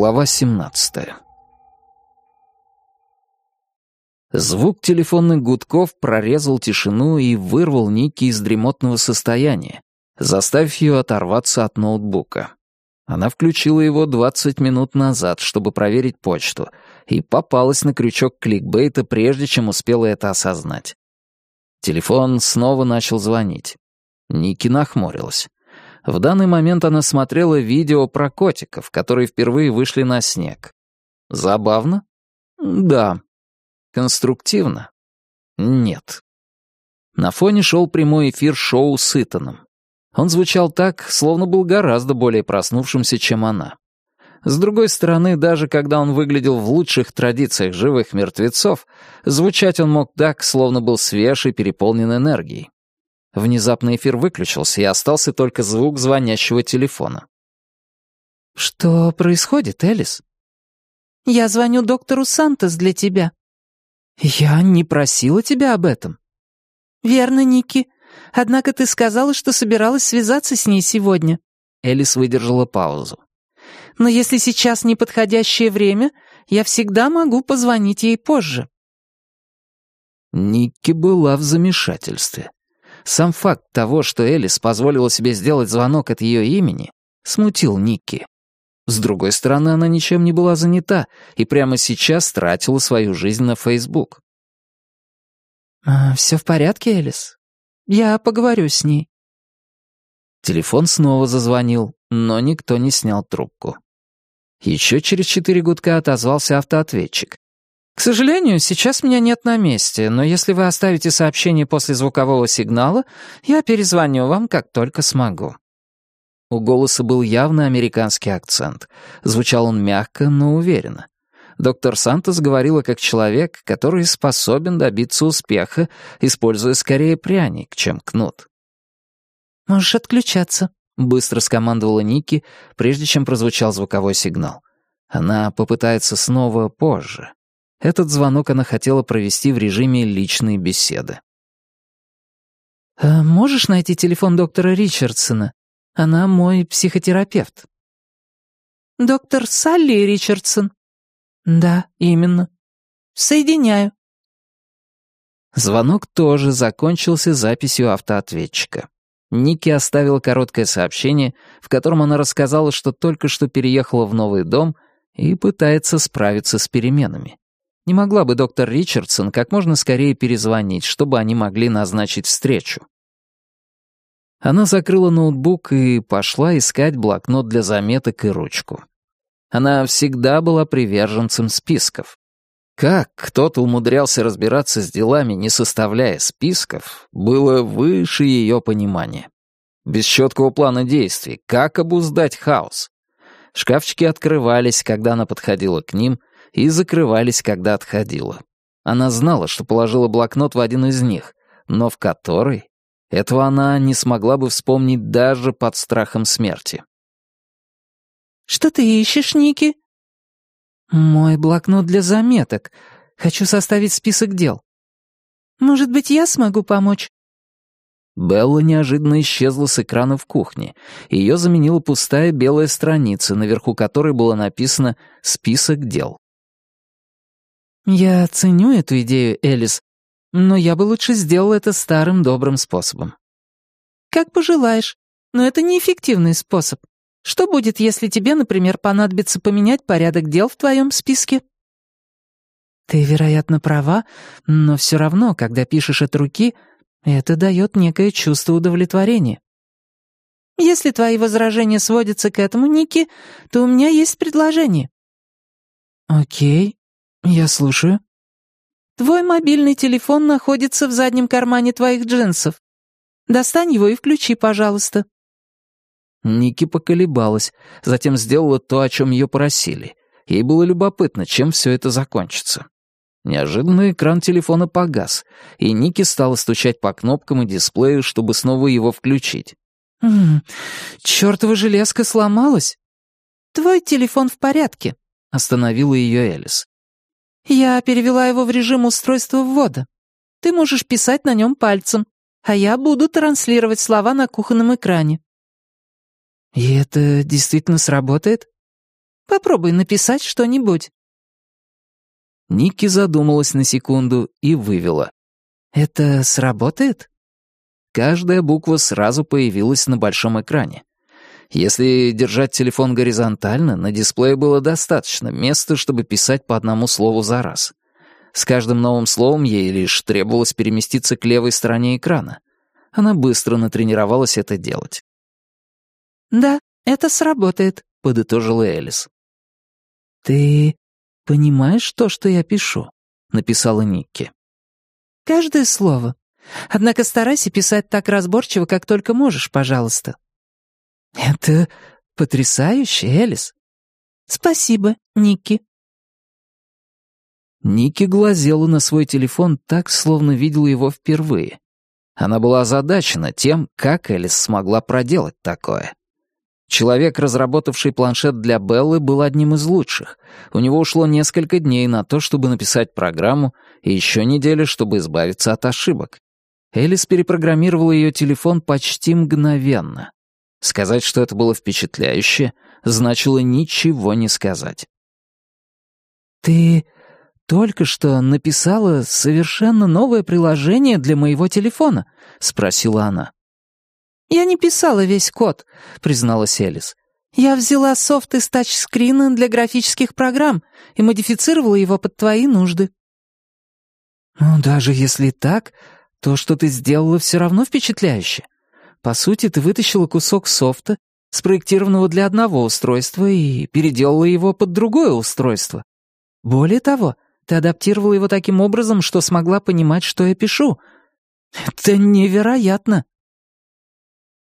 Глава 17 Звук телефонных гудков прорезал тишину и вырвал Ники из дремотного состояния, заставив ее оторваться от ноутбука. Она включила его 20 минут назад, чтобы проверить почту, и попалась на крючок кликбейта, прежде чем успела это осознать. Телефон снова начал звонить. Ники нахмурилась. В данный момент она смотрела видео про котиков, которые впервые вышли на снег. Забавно? Да. Конструктивно? Нет. На фоне шел прямой эфир шоу с Итаном. Он звучал так, словно был гораздо более проснувшимся, чем она. С другой стороны, даже когда он выглядел в лучших традициях живых мертвецов, звучать он мог так, словно был свеж и переполнен энергией. Внезапно эфир выключился, и остался только звук звонящего телефона. «Что происходит, Элис?» «Я звоню доктору Сантос для тебя». «Я не просила тебя об этом». «Верно, Ники. Однако ты сказала, что собиралась связаться с ней сегодня». Элис выдержала паузу. «Но если сейчас неподходящее время, я всегда могу позвонить ей позже». Никки была в замешательстве. Сам факт того, что Элис позволила себе сделать звонок от ее имени, смутил Никки. С другой стороны, она ничем не была занята и прямо сейчас тратила свою жизнь на Фейсбук. А, «Все в порядке, Элис? Я поговорю с ней». Телефон снова зазвонил, но никто не снял трубку. Еще через четыре гудка отозвался автоответчик. «К сожалению, сейчас меня нет на месте, но если вы оставите сообщение после звукового сигнала, я перезвоню вам, как только смогу». У голоса был явно американский акцент. Звучал он мягко, но уверенно. Доктор Сантос говорила как человек, который способен добиться успеха, используя скорее пряник, чем кнут. «Можешь отключаться», — быстро скомандовала Ники, прежде чем прозвучал звуковой сигнал. Она попытается снова позже. Этот звонок она хотела провести в режиме личной беседы. «А «Можешь найти телефон доктора Ричардсона? Она мой психотерапевт». «Доктор Салли Ричардсон?» «Да, именно. Соединяю». Звонок тоже закончился записью автоответчика. Ники оставила короткое сообщение, в котором она рассказала, что только что переехала в новый дом и пытается справиться с переменами. Не могла бы доктор Ричардсон как можно скорее перезвонить, чтобы они могли назначить встречу? Она закрыла ноутбук и пошла искать блокнот для заметок и ручку. Она всегда была приверженцем списков. Как кто-то умудрялся разбираться с делами, не составляя списков, было выше ее понимания. Без четкого плана действий, как обуздать хаос? Шкафчики открывались, когда она подходила к ним, и закрывались, когда отходила. Она знала, что положила блокнот в один из них, но в который этого она не смогла бы вспомнить даже под страхом смерти. «Что ты ищешь, Ники?» «Мой блокнот для заметок. Хочу составить список дел». «Может быть, я смогу помочь?» Белла неожиданно исчезла с экрана в кухне. Ее заменила пустая белая страница, наверху которой было написано «Список дел». «Я ценю эту идею, Элис, но я бы лучше сделал это старым добрым способом». «Как пожелаешь, но это неэффективный способ. Что будет, если тебе, например, понадобится поменять порядок дел в твоем списке?» «Ты, вероятно, права, но все равно, когда пишешь от руки, это дает некое чувство удовлетворения». «Если твои возражения сводятся к этому, Ники, то у меня есть предложение». «Окей, «Я слушаю». «Твой мобильный телефон находится в заднем кармане твоих джинсов. Достань его и включи, пожалуйста». Ники поколебалась, затем сделала то, о чем ее просили. Ей было любопытно, чем все это закончится. Неожиданно экран телефона погас, и Ники стала стучать по кнопкам и дисплею, чтобы снова его включить. «М чертова железка сломалась?» «Твой телефон в порядке», — остановила ее Элис. Я перевела его в режим устройства ввода. Ты можешь писать на нем пальцем, а я буду транслировать слова на кухонном экране». «И это действительно сработает?» Попробуй написать что-нибудь». Никки задумалась на секунду и вывела. «Это сработает?» Каждая буква сразу появилась на большом экране. Если держать телефон горизонтально, на дисплее было достаточно места, чтобы писать по одному слову за раз. С каждым новым словом ей лишь требовалось переместиться к левой стороне экрана. Она быстро натренировалась это делать. «Да, это сработает», — подытожила Элис. «Ты понимаешь то, что я пишу?» — написала Никки. «Каждое слово. Однако старайся писать так разборчиво, как только можешь, пожалуйста». «Это потрясающе, Элис». «Спасибо, Никки». Ники глазела на свой телефон так, словно видела его впервые. Она была озадачена тем, как Элис смогла проделать такое. Человек, разработавший планшет для Беллы, был одним из лучших. У него ушло несколько дней на то, чтобы написать программу, и еще неделя, чтобы избавиться от ошибок. Элис перепрограммировала ее телефон почти мгновенно. Сказать, что это было впечатляюще, значило ничего не сказать. «Ты только что написала совершенно новое приложение для моего телефона?» — спросила она. «Я не писала весь код», — призналась Элис. «Я взяла софт из тачскрина для графических программ и модифицировала его под твои нужды». «Ну, даже если так, то, что ты сделала, все равно впечатляюще. По сути, ты вытащила кусок софта, спроектированного для одного устройства, и переделала его под другое устройство. Более того, ты адаптировала его таким образом, что смогла понимать, что я пишу. Это невероятно!»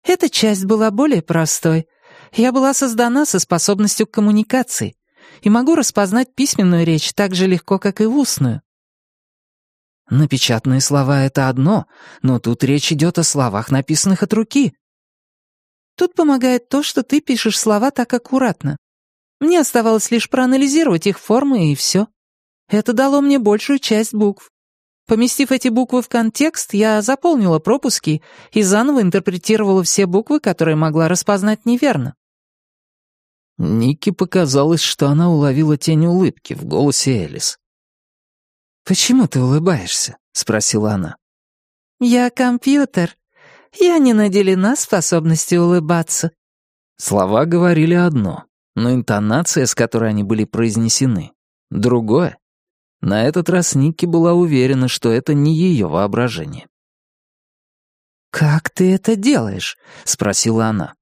Эта часть была более простой. Я была создана со способностью к коммуникации и могу распознать письменную речь так же легко, как и устную. Напечатанные слова — это одно, но тут речь идет о словах, написанных от руки. Тут помогает то, что ты пишешь слова так аккуратно. Мне оставалось лишь проанализировать их формы, и все. Это дало мне большую часть букв. Поместив эти буквы в контекст, я заполнила пропуски и заново интерпретировала все буквы, которые могла распознать неверно. Нике показалось, что она уловила тень улыбки в голосе Элис. «Почему ты улыбаешься?» — спросила она. «Я компьютер. Я не наделена способностью улыбаться». Слова говорили одно, но интонация, с которой они были произнесены, другое. На этот раз Никки была уверена, что это не ее воображение. «Как ты это делаешь?» — спросила она.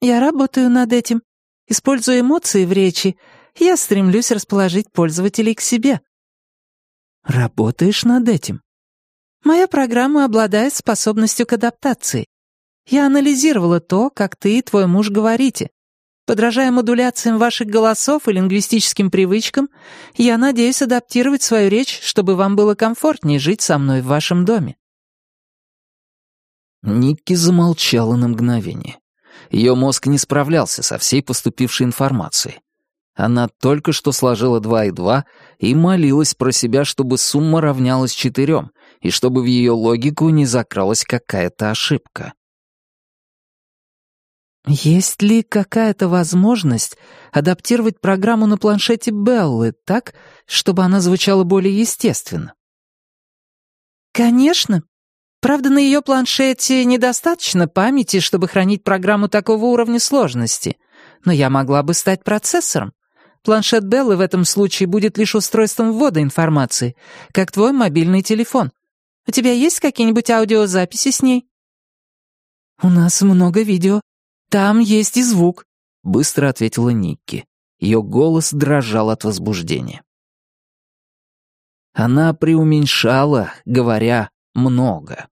«Я работаю над этим. Используя эмоции в речи, я стремлюсь расположить пользователей к себе». «Работаешь над этим?» «Моя программа обладает способностью к адаптации. Я анализировала то, как ты и твой муж говорите. Подражая модуляциям ваших голосов и лингвистическим привычкам, я надеюсь адаптировать свою речь, чтобы вам было комфортнее жить со мной в вашем доме». Никки замолчала на мгновение. Ее мозг не справлялся со всей поступившей информацией. Она только что сложила два и два и молилась про себя, чтобы сумма равнялась четырем, и чтобы в ее логику не закралась какая-то ошибка. Есть ли какая-то возможность адаптировать программу на планшете Беллы так, чтобы она звучала более естественно? Конечно. Правда, на ее планшете недостаточно памяти, чтобы хранить программу такого уровня сложности. Но я могла бы стать процессором. Планшет Беллы в этом случае будет лишь устройством ввода информации, как твой мобильный телефон. У тебя есть какие-нибудь аудиозаписи с ней? У нас много видео, «Там есть и звук», — быстро ответила Никки. Ее голос дрожал от возбуждения. Она преуменьшала, говоря «много».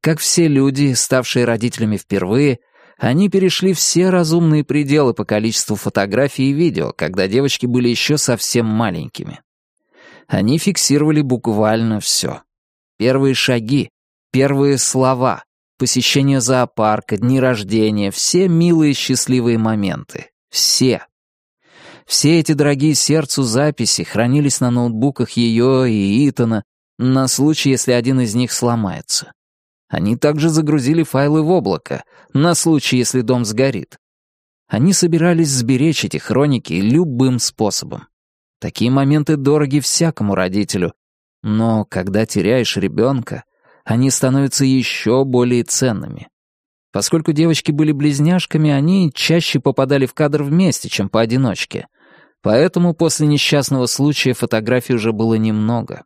Как все люди, ставшие родителями впервые, они перешли все разумные пределы по количеству фотографий и видео, когда девочки были еще совсем маленькими. Они фиксировали буквально все. Первые шаги, первые слова, посещение зоопарка, дни рождения, все милые счастливые моменты. Все. Все эти дорогие сердцу записи хранились на ноутбуках ее и Итана на случай, если один из них сломается. Они также загрузили файлы в облако, на случай, если дом сгорит. Они собирались сберечь эти хроники любым способом. Такие моменты дороги всякому родителю, но когда теряешь ребенка, они становятся еще более ценными. Поскольку девочки были близняшками, они чаще попадали в кадр вместе, чем поодиночке. Поэтому после несчастного случая фотографий уже было немного.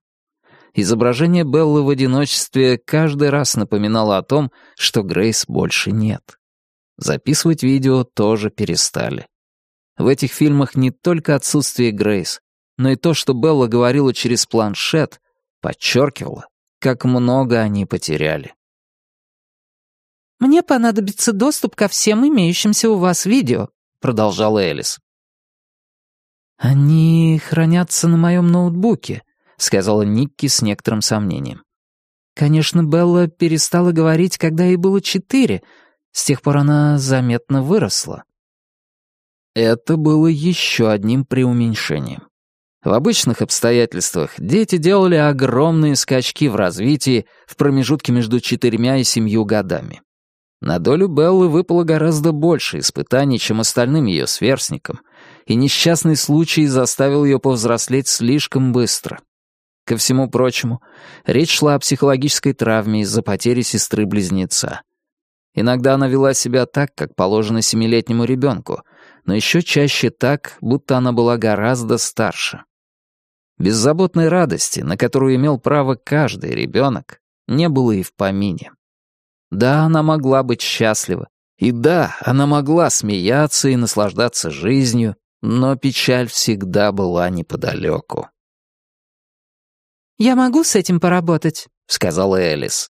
Изображение Беллы в одиночестве каждый раз напоминало о том, что Грейс больше нет. Записывать видео тоже перестали. В этих фильмах не только отсутствие Грейс, но и то, что Белла говорила через планшет, подчеркивало, как много они потеряли. «Мне понадобится доступ ко всем имеющимся у вас видео», — продолжала Элис. «Они хранятся на моем ноутбуке», — сказала Никки с некоторым сомнением. «Конечно, Белла перестала говорить, когда ей было четыре. С тех пор она заметно выросла». Это было еще одним преуменьшением. В обычных обстоятельствах дети делали огромные скачки в развитии в промежутке между четырьмя и семью годами. На долю Беллы выпало гораздо больше испытаний, чем остальным ее сверстникам, и несчастный случай заставил ее повзрослеть слишком быстро. Ко всему прочему, речь шла о психологической травме из-за потери сестры-близнеца. Иногда она вела себя так, как положено семилетнему ребенку, но еще чаще так, будто она была гораздо старше. Беззаботной радости, на которую имел право каждый ребенок, не было и в помине. Да, она могла быть счастлива, и да, она могла смеяться и наслаждаться жизнью, но печаль всегда была неподалеку. «Я могу с этим поработать», — сказала Элис.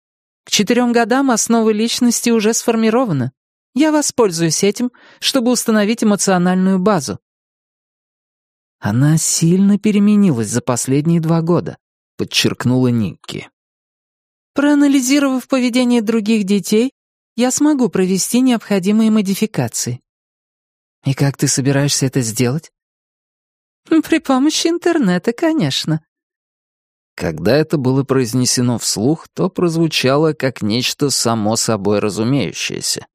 «К четырем годам основы личности уже сформированы. Я воспользуюсь этим, чтобы установить эмоциональную базу. Она сильно переменилась за последние два года, подчеркнула Никки. Проанализировав поведение других детей, я смогу провести необходимые модификации. И как ты собираешься это сделать? При помощи интернета, конечно. Когда это было произнесено вслух, то прозвучало как нечто само собой разумеющееся.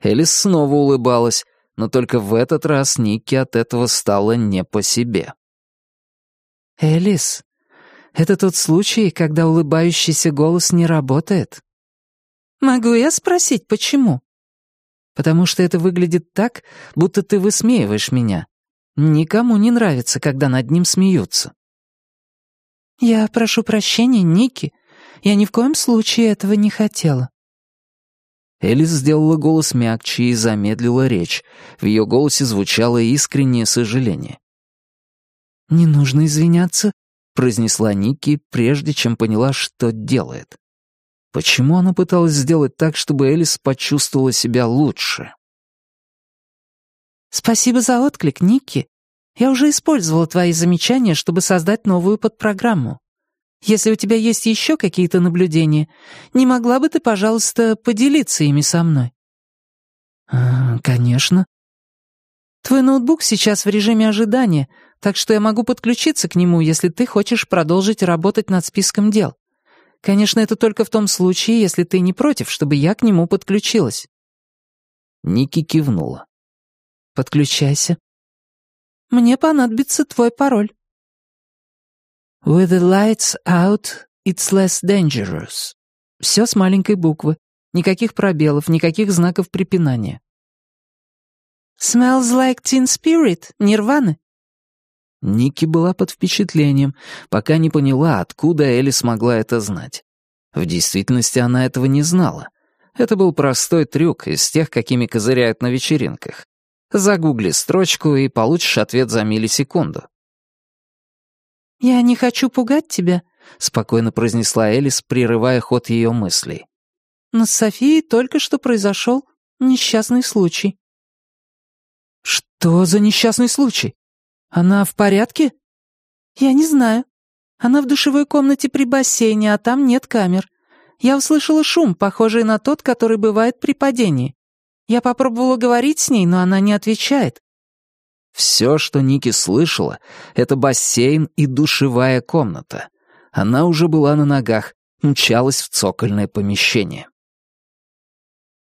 Элис снова улыбалась, но только в этот раз Никки от этого стало не по себе. «Элис, это тот случай, когда улыбающийся голос не работает?» «Могу я спросить, почему?» «Потому что это выглядит так, будто ты высмеиваешь меня. Никому не нравится, когда над ним смеются». «Я прошу прощения, Ники. Я ни в коем случае этого не хотела». Элис сделала голос мягче и замедлила речь. В ее голосе звучало искреннее сожаление. «Не нужно извиняться», — произнесла Ники, прежде чем поняла, что делает. Почему она пыталась сделать так, чтобы Элис почувствовала себя лучше? «Спасибо за отклик, Ники. Я уже использовала твои замечания, чтобы создать новую подпрограмму. Если у тебя есть еще какие-то наблюдения, не могла бы ты, пожалуйста, поделиться ими со мной?» а, «Конечно». «Твой ноутбук сейчас в режиме ожидания, так что я могу подключиться к нему, если ты хочешь продолжить работать над списком дел. Конечно, это только в том случае, если ты не против, чтобы я к нему подключилась». Ники кивнула. «Подключайся». «Мне понадобится твой пароль». With the lights out, it's less dangerous. Все с маленькой буквы. Никаких пробелов, никаких знаков препинания. Smells like teen spirit, нирваны. Ники была под впечатлением, пока не поняла, откуда Элли смогла это знать. В действительности она этого не знала. Это был простой трюк из тех, какими козыряют на вечеринках. Загугли строчку и получишь ответ за миллисекунду. «Я не хочу пугать тебя», — спокойно произнесла Элис, прерывая ход ее мыслей. «Но с Софией только что произошел несчастный случай». «Что за несчастный случай? Она в порядке?» «Я не знаю. Она в душевой комнате при бассейне, а там нет камер. Я услышала шум, похожий на тот, который бывает при падении. Я попробовала говорить с ней, но она не отвечает. Все, что Ники слышала, это бассейн и душевая комната. Она уже была на ногах, мчалась в цокольное помещение.